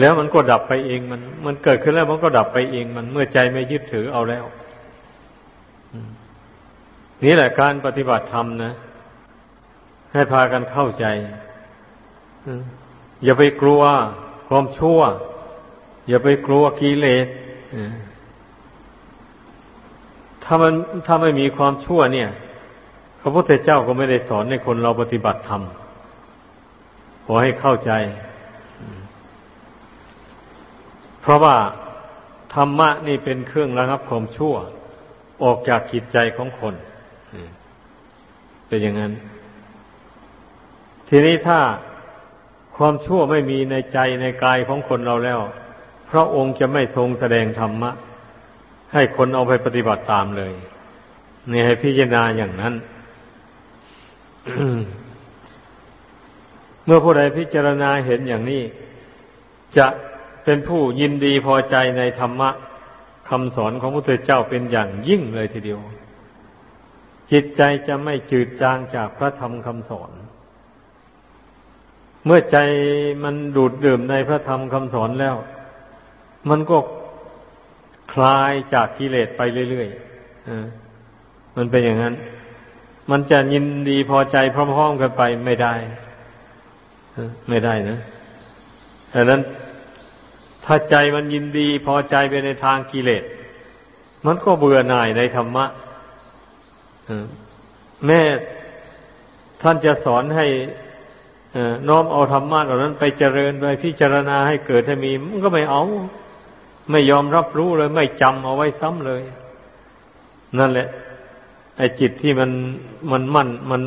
แล้วมันก็ดับไปเองมัน มันเกิดขึ้นแล้วมันก็ดับไปเองมัน เมื่อใจไม่ยึดถือเอาแล้วนี่แหละการปฏิบัติธรรมนะ ให้พากันเข้าใจ อ อย่าไปกลัวความชั่ว อย่าไปกลัวกิเลสถ้ามันถ้าไม่มีความชั่วเนี่ยพระพุทธเจ้าก็ไม่ได้สอนในคนเราปฏิบัติธรรมขอให้เข้าใจ เพราะว่าธรรมะนี่เป็นเครื่องระงับความชั่ว ออกจากจิตใจของคนเป็นอย่างนั้น ทีนี้ถ้า ความชั่วไม่มีในใจในกายของคนเราแล้ว พระองค์จะไม่ทรงแสดงธรรมะ ให้คนเอาไปปฏิบัติตามเลย นี่ให้พิจารณาอย่างนั้น เมื่อผู้ใดพิจารณาเห็นอย่างนี้ จะเป็นผู้ยินดีพอใจในธรรมะคำสอนของพระพุทธเจ้าเป็นอย่างยิ่งเลยทีเดียว จิตใจจะไม่จืดจางจากพระธรรมคำสอน เมื่อใจมันดูดดื่มในพระธรรมคำสอนแล้ว มันก็คลายจากกิเลสไปเรื่อยๆมันเป็นอย่างนั้น มันจะยินดีพอใจพร้อมๆกันไปไม่ได้ไม่ได้นะดังนั้นถ้าใจมันยินดีพอใจไปในทางกิเลส มันก็เบื่อหน่ายในธรรมะแม่ท่านจะสอนให้ น้อมเอาธรรมะเหล่านั้นไปเจริญไปพิจารณาให้เกิดให้มี มันก็ไม่เอา ไม่ยอมรับรู้เลย ไม่จำเอาไว้ซ้ำเลย นั่นแหละ ไอ้จิตที่มันมันมั่น มัน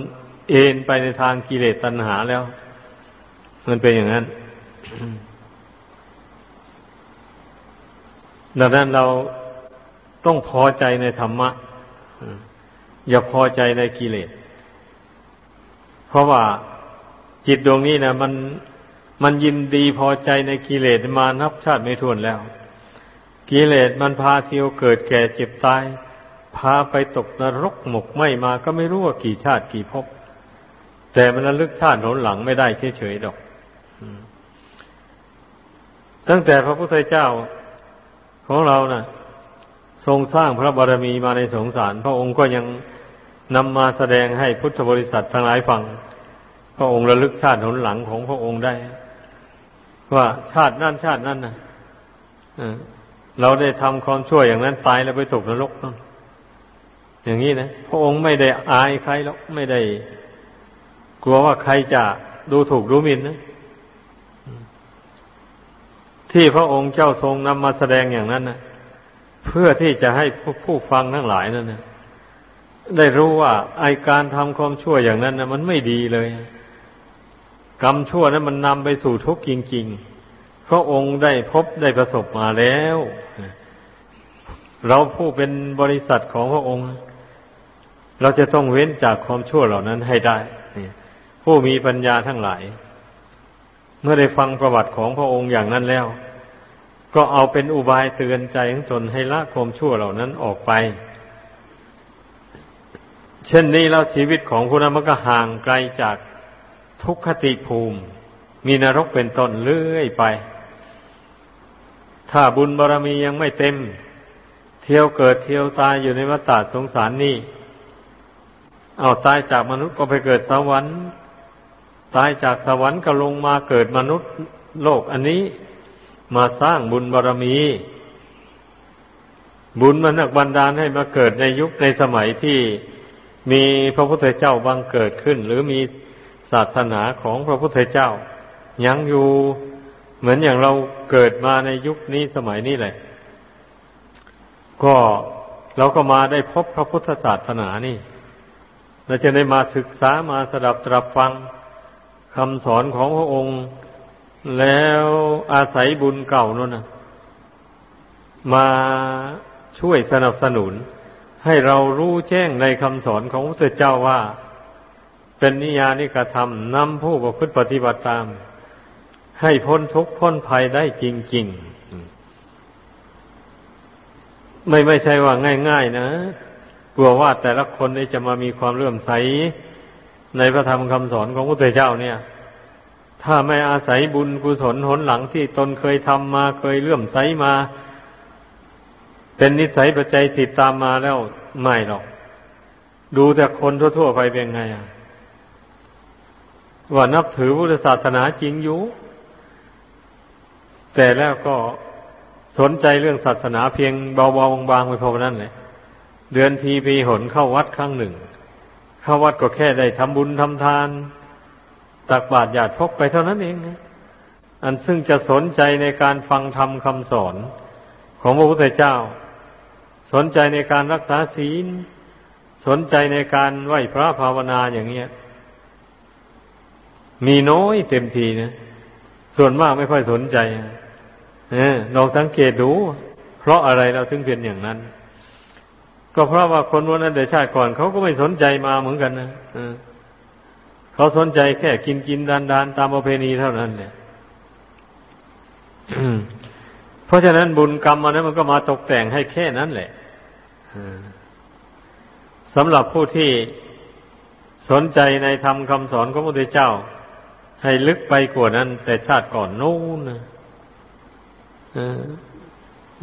เอ็นไปในทางกิเลสตัณหาแล้ว มันเป็นอย่างนั้นดังนั้นเราต้องพอใจในธรรมะ อย่าพอใจในกิเลส เพราะว่า จิตดวงนี้นะมันมันยินดีพอใจในกิเลสมานับชาติไม่ถ้วนแล้ว กิเลสมันพาเที่ยวเกิดแก่เจ็บตาย พาไปตกนรกหมกไหมมาก็ไม่รู้ว่ากี่ชาติกี่ภพแต่มันระลึกชาติหนหลังไม่ได้เฉยๆดอกตั้งแต่พระพุทธเจ้าของเรานะ่ะ ทรงสร้างพระบารมีมาในสงสาร พระองค์ก็ยังนำมาแสดงให้พุทธบริษัททั้งหลายฟัง พระองค์ระลึกชาติหนหลังของพระองค์ได้ ว่าชาตินั่นชาตินั่นนะเราได้ทำความชั่วอย่างนั้นตายแล้วไปตกนรกนั่นอย่างนี้นะพระองค์ไม่ได้อายใครหรอกไม่ได้ กลัวว่าใครจะดูถูกดูหมิ่นนะที่พระองค์เจ้าทรงนำมาแสดงอย่างนั้นนะเพื่อที่จะให้ผู้ฟังทั้งหลายนั่นนะได้รู้ว่าไอการทำความชั่วอย่างนั้นนะมันไม่ดีเลย กรรมชั่วนั้นมันนำไปสู่ทุกข์จริง ๆ เพราะองค์ได้พบได้ประสบมาแล้ว เราผู้เป็นบริษัทของพระองค์ เราจะต้องเว้นจากความชั่วเหล่านั้นให้ได้ ผู้มีปัญญาทั้งหลาย เมื่อได้ฟังประวัติของพระองค์อย่างนั้นแล้ว ก็เอาเป็นอุบายเตือนใจของตนให้ละความชั่วเหล่านั้นออกไปเช่นนี้แล้วชีวิตของคุณมันก็ห่างไกลจาก ทุกขติภูมิ มีนรกเป็นต้นเรื่อยไป ถ้าบุญบารรมียังไม่เต็ม เที่ยวเกิดเที่ยวตายอยู่ในวัฏสงสารนี่เอาตายจากมนุษย์ก็ไปเกิดสวรรค์ ตายจากสวรรค์ก็ลงมาเกิดมนุษย์โลกอันนี้ มาสร้างบุญบารรมี บุญมันนักบันดาลให้มาเกิดในยุคในสมัยที่มีพระพุทธเจ้าบังเกิดขึ้น หรือมี ศาสนาของพระพุทธเจ้า ยังอยู่เหมือนอย่างเราเกิดมาในยุคนี้สมัยนี้แหละ ก็เราก็มาได้พบพระพุทธศาสนานี่เราจะได้มาศึกษามาสดับตรับฟังคำสอนของพระองค์ แล้วอาศัยบุญเก่านั่นนะมาช่วยสนับสนุน ให้เรารู้แจ้งในคำสอนของพระพุทธเจ้าว่า เป็นนิยานิกระทำนำผู้ประพฤติปฏิบัติตาม ให้พ้นทุกข์พ้นภัยได้จริง ๆ ไม่ไม่ใช่ว่าง่าย ๆ นะกลัวว่าแต่ละคนนี่จะมามีความเลื่อมใส ในพระธรรมคำสอนของพระพุทธเจ้าเนี่ย ถ้าไม่อาศัยบุญกุศลหนหลังที่ตนเคยทำมาเคยเลื่อมใสมา เป็นนิสัยปัจจัยติดตามมาแล้วไม่หรอก ดูแต่คนทั่วๆไปเป็นไงอะ ว่านับถือพุทธศาสนาจริงอยู่ แต่แล้วก็สนใจเรื่องศาสนาเพียงเบาๆบางๆไปพอนั้นเลยเดือนทีปีหนเข้าวัดครั้งหนึ่ง เข้าวัดก็แค่ได้ทำบุญทำทาน ตักบาตรหยาดพกไปเท่านั้นเอง อันซึ่งจะสนใจในการฟังธรรมคำสอนของพระพุทธเจ้า สนใจในการรักษาศีล สนใจในการไหวพระภาวนาอย่างเงี้ย มีน้อยเต็มทีนะส่วนมากไม่ค่อยสนใจเออลองสังเกตดู เพราะอะไรเราถึงเป็นอย่างนั้น ก็เพราะว่าคนวันนั้นเดชาติก่อนเขาก็ไม่สนใจมาเหมือนกันนะเขาสนใจแค่กินกินดานดานตามประเพณีเท่านั้นเนี่ยเพราะฉะนั้นบุญกรรมอันนั้นมันก็มาตกแต่งให้แค่นั้นแหละสำหรับผู้ที่สนใจในธรรมคำสอนของพระพุทธเจ้า ให้ลึกไปกว่านั้น แต่ชาติก่อนนู้น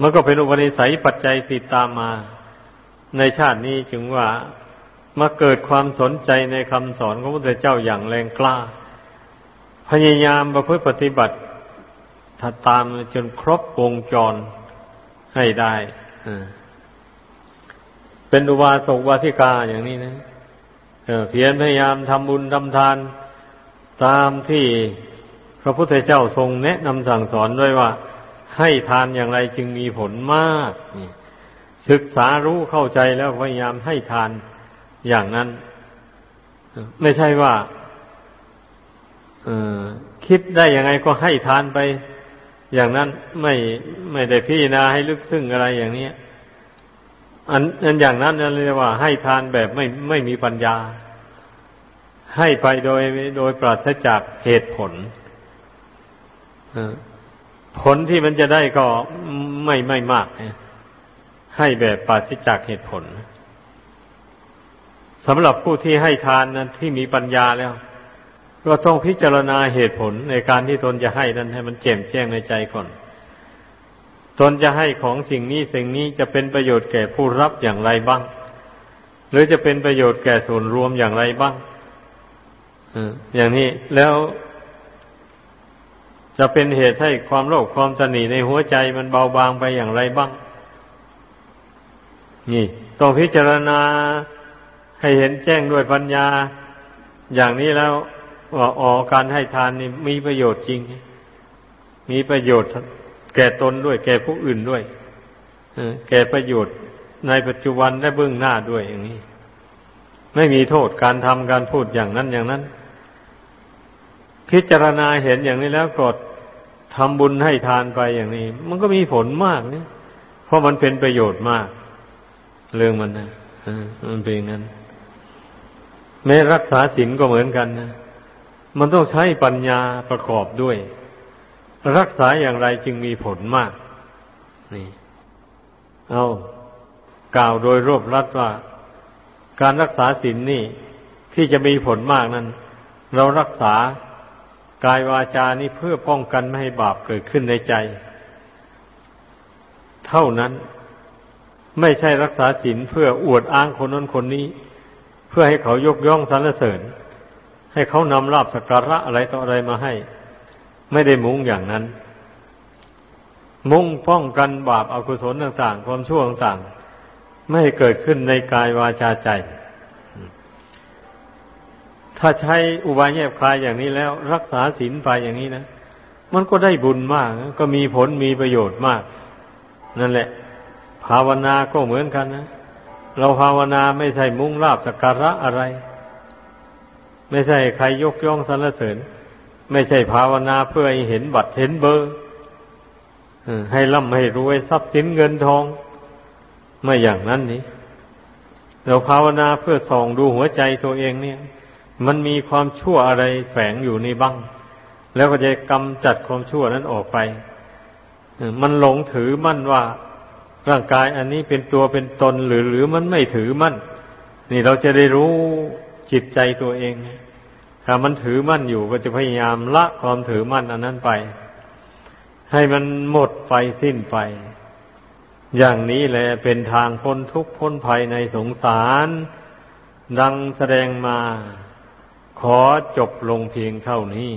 มันก็เป็นอุปนิสัยปัจจัยติดตามมา ในชาตินี้จึงว่ามาเกิดความสนใจในคำสอนของพระพุทธเจ้าอย่างแรงกล้า พยายามประพฤติปฏิบัติถ้าตามจนครบวงจรให้ได้เป็นอุบาสกวาสิกาอย่างนี้นะเพียรพยายามทำบุญทำทาน ตามที่พระพุทธเจ้าทรงแนะนำสั่งสอนด้วยว่า ให้ทานอย่างไรจึงมีผลมากศึกษารู้เข้าใจแล้วพยายามให้ทานอย่างนั้น ไม่ใช่ว่าคิดได้ยังไงก็ให้ทานไป อย่างนั้นไม่ไม่ได้พิจารณาให้ลึกซึ้งอะไรอย่างนี้อันอันอย่างนั้นนั่นเรียกว่าให้ทานแบบไม่ไม่มีปัญญา ให้ไปโดยโดยปราศจากเหตุผลผลที่มันจะได้ก็ไม่ไม่มากให้แบบปราศจากเหตุผลสำหรับผู้ที่ให้ทานนั้นที่มีปัญญาแล้ว ก็ต้องพิจารณาเหตุผลในการที่ตนจะให้นั้นให้มันแจ่มแจ้งในใจก่อนตนจะให้ของสิ่งนี้สิ่งนี้จะเป็นประโยชน์แก่ผู้รับอย่างไรบ้าง หรือจะเป็นประโยชน์แก่ส่วนรวมอย่างไรบ้าง อย่างนี้แล้ว จะเป็นเหตุให้ความโลภความตนีในหัวใจมันเบาบางไปอย่างไรบ้าง นี่ต้องพิจารณาให้เห็นแจ้งด้วยปัญญา อย่างนี้แล้วว่าอ๋อการให้ทานนี่มีประโยชน์จริง มีประโยชน์แก่ตนด้วย แก่ผู้อื่นด้วยแก่ประโยชน์ในปัจจุบันและเบื้องหน้าด้วยอย่างนี้ ไม่มีโทษการทำการพูดอย่างนั้นอย่างนั้น พิจารณาเห็นอย่างนี้แล้วกดทำบุญให้ทานไปอย่างนี้ มันก็มีผลมากเนี่ย เพราะมันเป็นประโยชน์มาก เรื่องมันนะมันเป็นอย่างนั้น แม้รักษาศีลก็เหมือนกันนะมันต้องใช้ปัญญาประกอบด้วย รักษาอย่างไรจึงมีผลมาก นี่ เอากล่าวโดยรวบรัดว่า การรักษาศีลนนี่ที่จะมีผลมากนั้น เรารักษากายวาจานี้เพื่อป้องกันไม่ให้บาปเกิดขึ้นในใจ เท่านั้นไม่ใช่รักษาศีลเพื่ออวดอ้างคนนั้นคนนี้ เพื่อให้เขายกย่องสรรเสริญ ให้เขานำลาบสักการะอะไรต่ออะไรมาให้ ไม่ได้มุ่งอย่างนั้น มุ่งป้องกันบาปอากุศลต่าง ๆ ความชั่วต่างๆ ไม่เกิดขึ้นในกายวาจาใจ ถ้าใช้อุบายแยบคายอย่างนี้แล้ว รักษาศีลไปอย่างนี้นะ มันก็ได้บุญมาก ก็มีผลมีประโยชน์มาก นั่นแหละ ภาวนาก็เหมือนกันนะ เราภาวนาไม่ใช่มุ่งลาบสักการะอะไร ไม่ใช่ใครยกย่องสรรเสริญ ไม่ใช่ภาวนาเพื่อให้เห็นบัตรเห็นเบอร์ให้ร่ำให้รวยทรัพย์สินเงินทอง ไม่อย่างนั้นนี่เราภาวนาเพื่อส่องดูหัวใจตัวเองเนี่ย มันมีความชั่วอะไรแฝงอยู่ในบ้าง แล้วก็จะกำจัดความชั่วนั้นออกไป มันหลงถือมั่นว่า ร่างกายอันนี้เป็นตัวเป็นตนหรือหรือมันไม่ถือมั่น นี่เราจะได้รู้จิตใจตัวเอง ถ้ามันถือมั่นอยู่ก็จะพยายามละความถือมั่นอันนั้นไป ให้มันหมดไปสิ้นไป อย่างนี้แหละเป็นทางพ้นทุกข์พ้นภัยในสงสาร ดังแสดงมา ขอจบลงเพียงเท่านี้